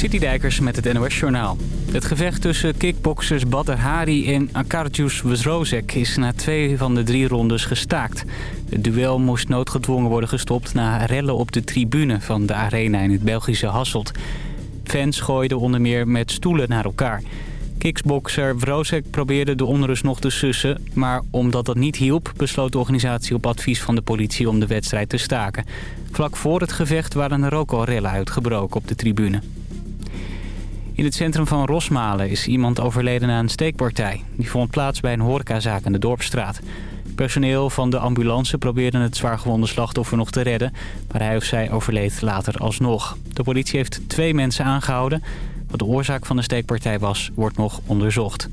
Citydijkers met het NOS Journaal. Het gevecht tussen kickboxers Badr Hari en Akarjus Wezrozek is na twee van de drie rondes gestaakt. Het duel moest noodgedwongen worden gestopt na rellen op de tribune van de arena in het Belgische Hasselt. Fans gooiden onder meer met stoelen naar elkaar. Kickboxer Wrozek probeerde de onrust nog te sussen... maar omdat dat niet hielp besloot de organisatie op advies van de politie om de wedstrijd te staken. Vlak voor het gevecht waren er ook al rellen uitgebroken op de tribune. In het centrum van Rosmalen is iemand overleden na een steekpartij. Die vond plaats bij een horecazaak in de Dorpstraat. Personeel van de ambulance probeerde het zwaargewonde slachtoffer nog te redden... maar hij of zij overleed later alsnog. De politie heeft twee mensen aangehouden. Wat de oorzaak van de steekpartij was, wordt nog onderzocht.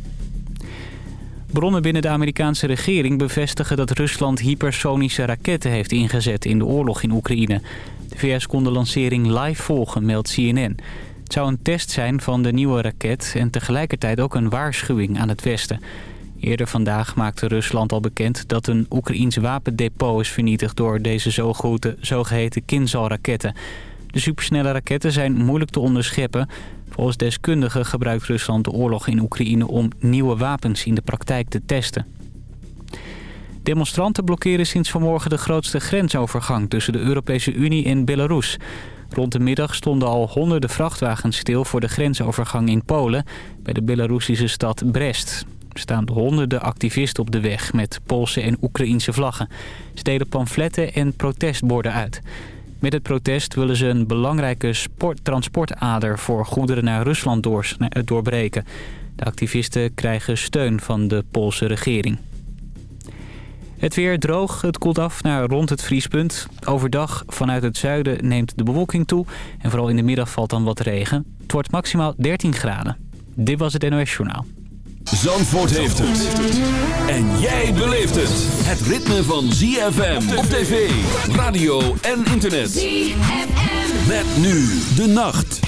Bronnen binnen de Amerikaanse regering bevestigen dat Rusland hypersonische raketten heeft ingezet in de oorlog in Oekraïne. De VS kon de lancering live volgen, meldt CNN. Het zou een test zijn van de nieuwe raket en tegelijkertijd ook een waarschuwing aan het Westen. Eerder vandaag maakte Rusland al bekend dat een Oekraïens wapendepot is vernietigd door deze zogeheten Kinzhal-raketten. De supersnelle raketten zijn moeilijk te onderscheppen. Volgens deskundigen gebruikt Rusland de oorlog in Oekraïne om nieuwe wapens in de praktijk te testen. Demonstranten blokkeren sinds vanmorgen de grootste grensovergang tussen de Europese Unie en Belarus. Rond de middag stonden al honderden vrachtwagens stil voor de grensovergang in Polen... bij de Belarussische stad Brest. Er staan honderden activisten op de weg met Poolse en Oekraïense vlaggen. Ze delen pamfletten en protestborden uit. Met het protest willen ze een belangrijke transportader voor goederen naar Rusland doorbreken. De activisten krijgen steun van de Poolse regering. Het weer droog, het koelt af naar rond het vriespunt. Overdag vanuit het zuiden neemt de bewolking toe en vooral in de middag valt dan wat regen. Het wordt maximaal 13 graden. Dit was het NOS Journaal. Zandvoort heeft het. En jij beleeft het. Het ritme van ZFM op tv, radio en internet. ZFM. Met nu de nacht.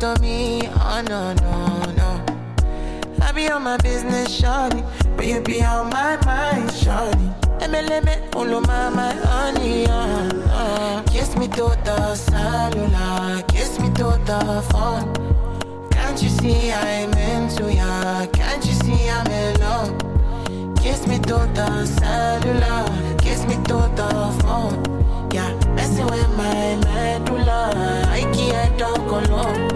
not to me. Oh no, no, no. I be on my business, shawty. But you be on my mind, shawty. MLM, all my, my honey, uh, uh. Kiss me to the cellular, kiss me to the phone. Can't you see I'm into ya? Can't you see I'm in love? Kiss me to the cellular, kiss me to the phone. Yeah, messing with my medulla, I can't talk alone.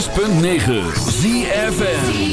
106.9 ZFN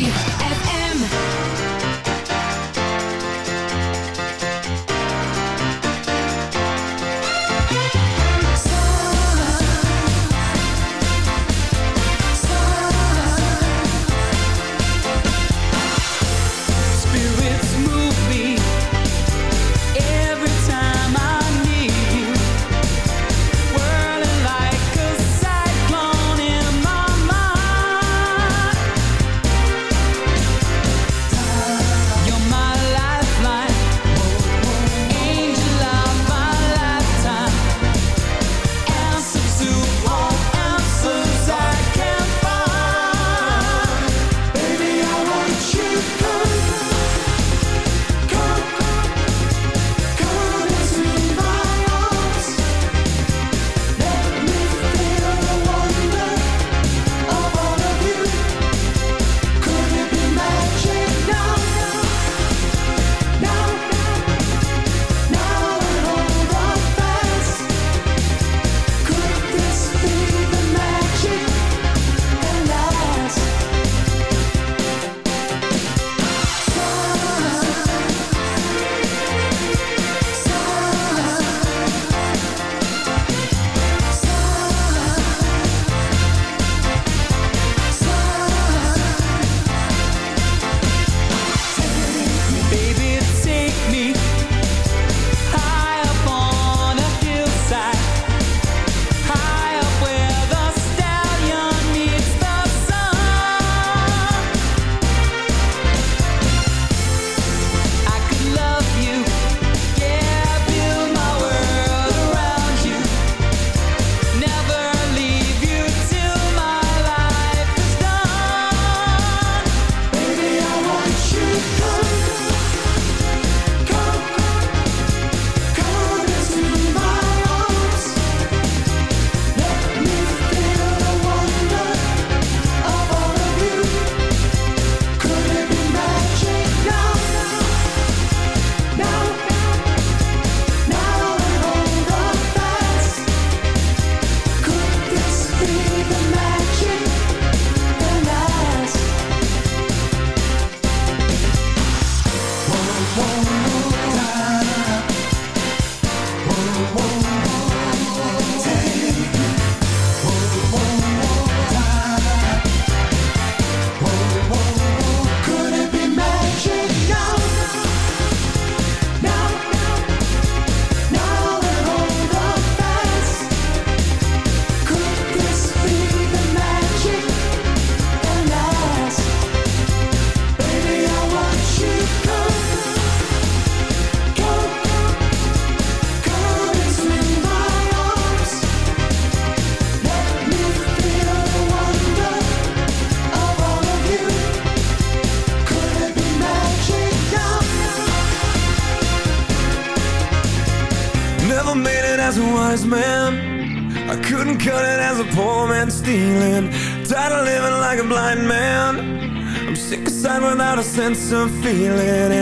sense of feeling.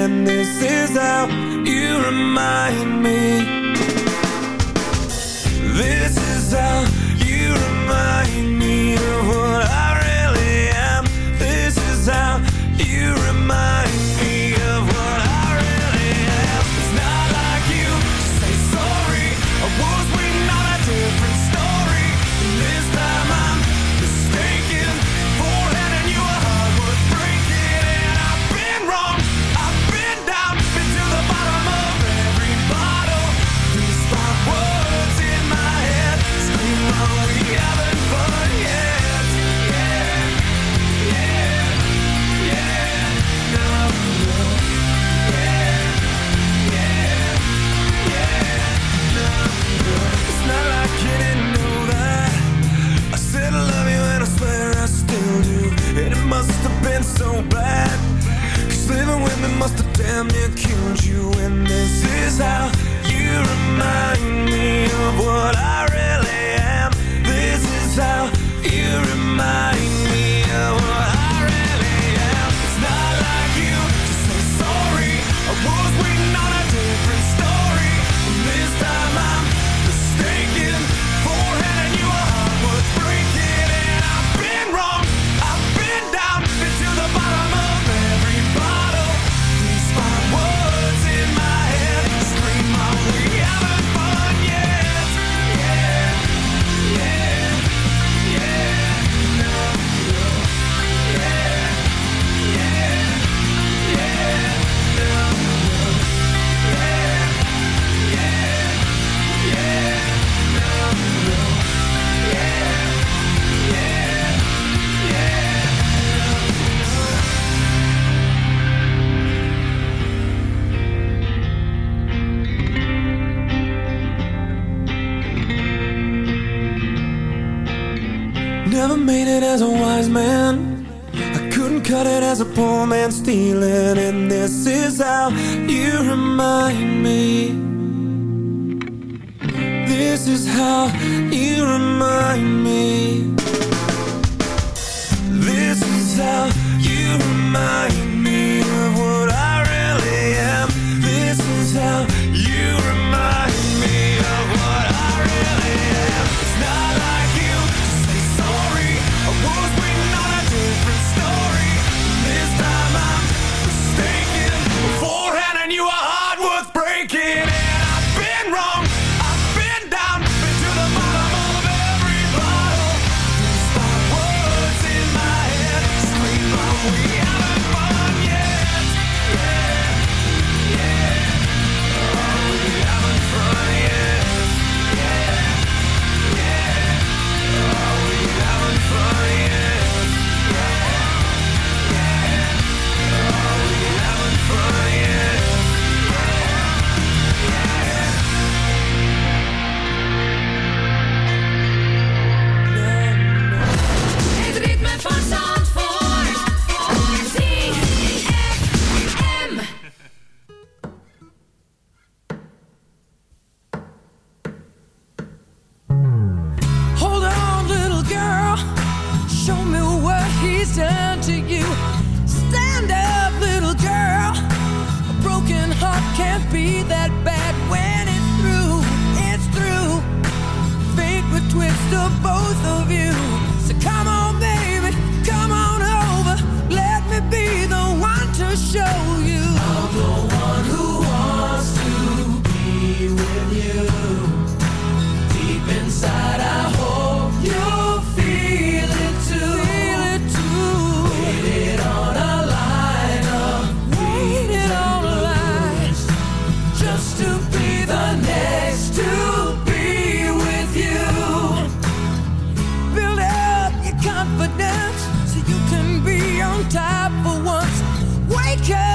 so you can be on top for once. Wake up.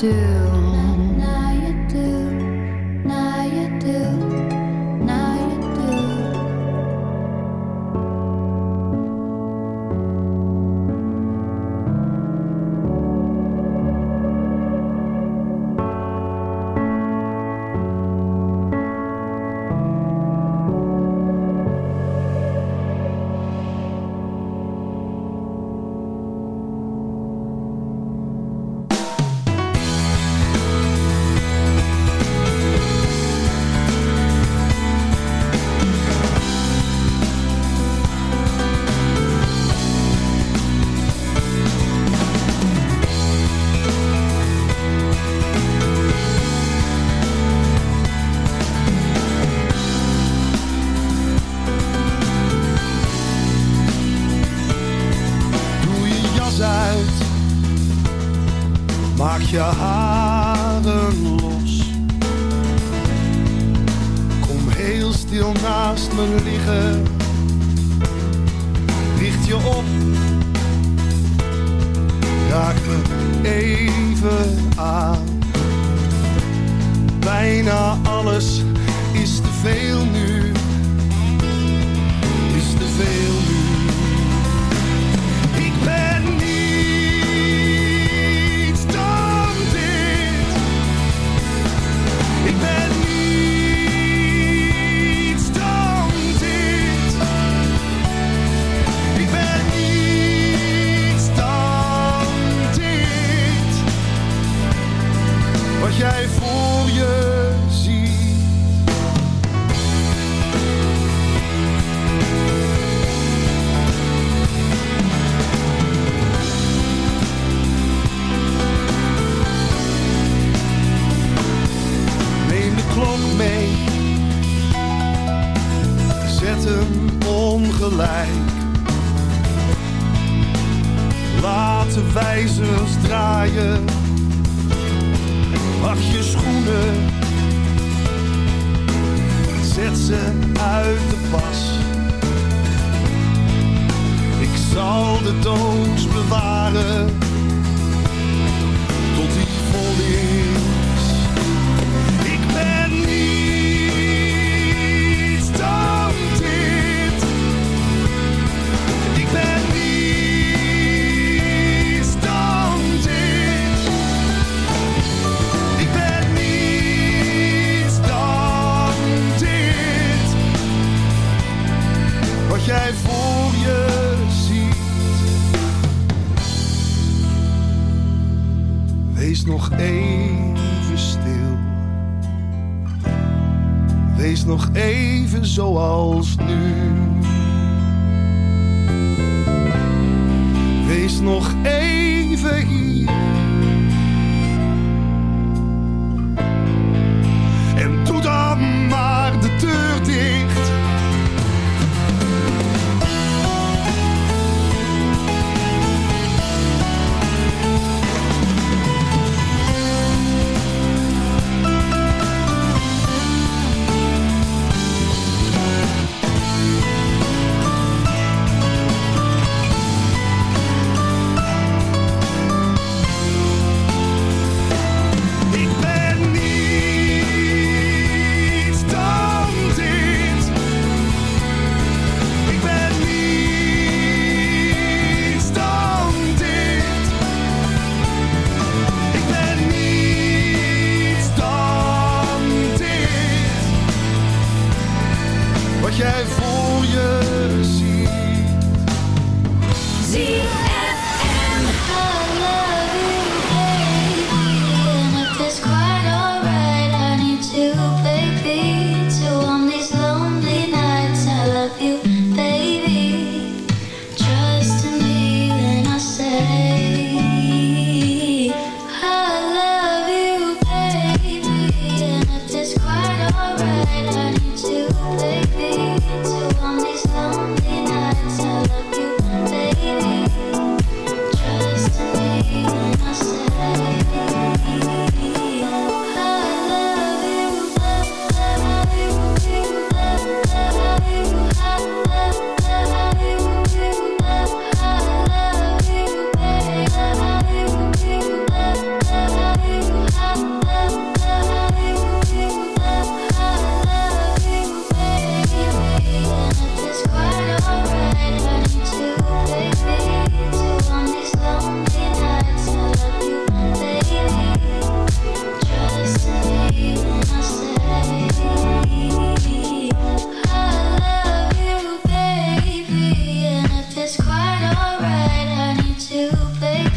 do.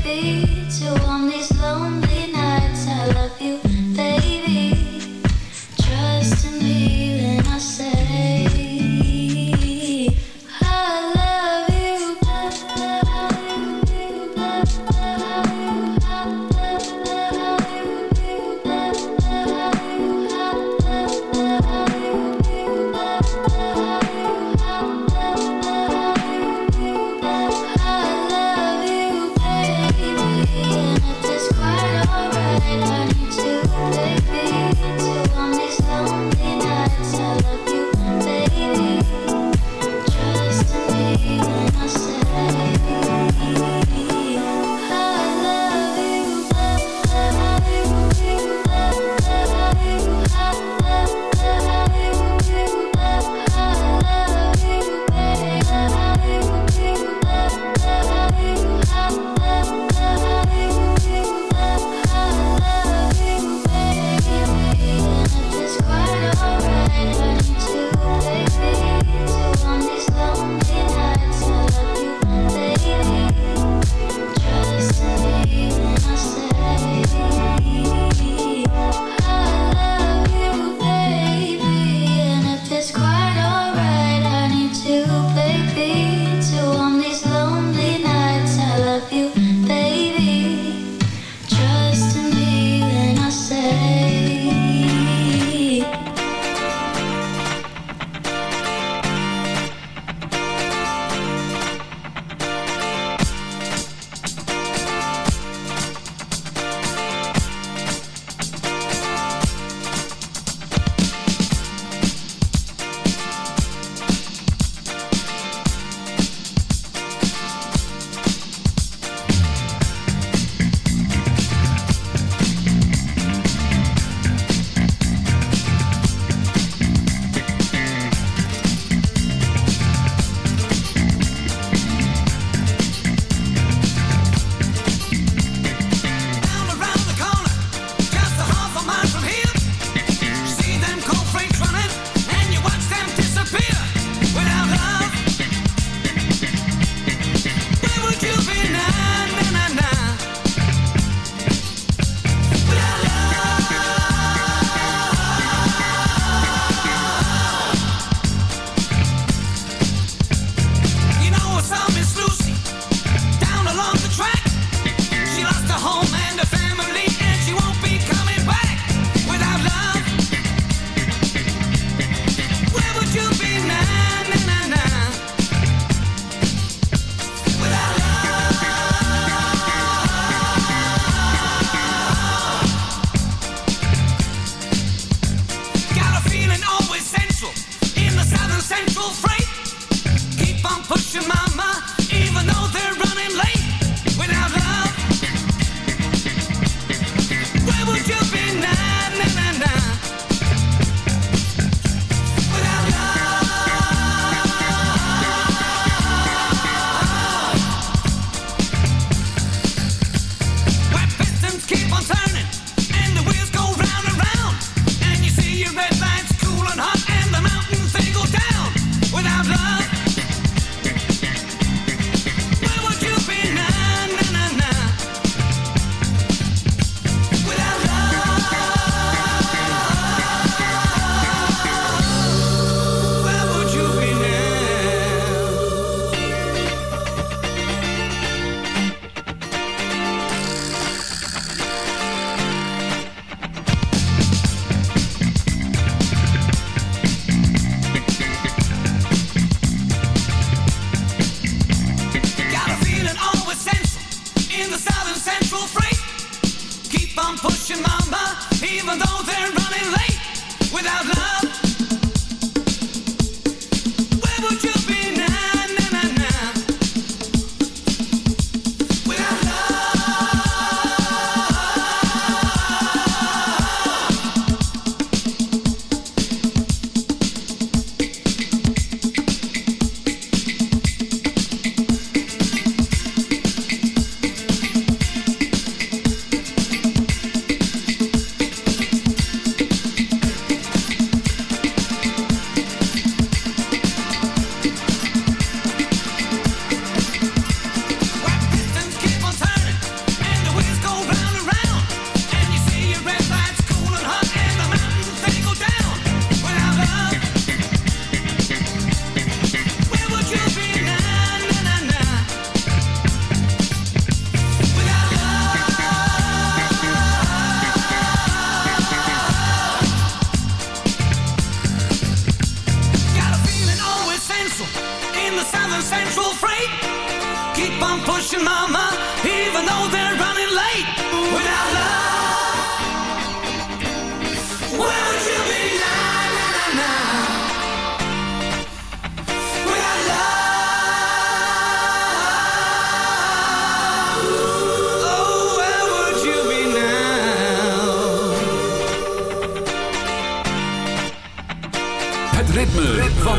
be to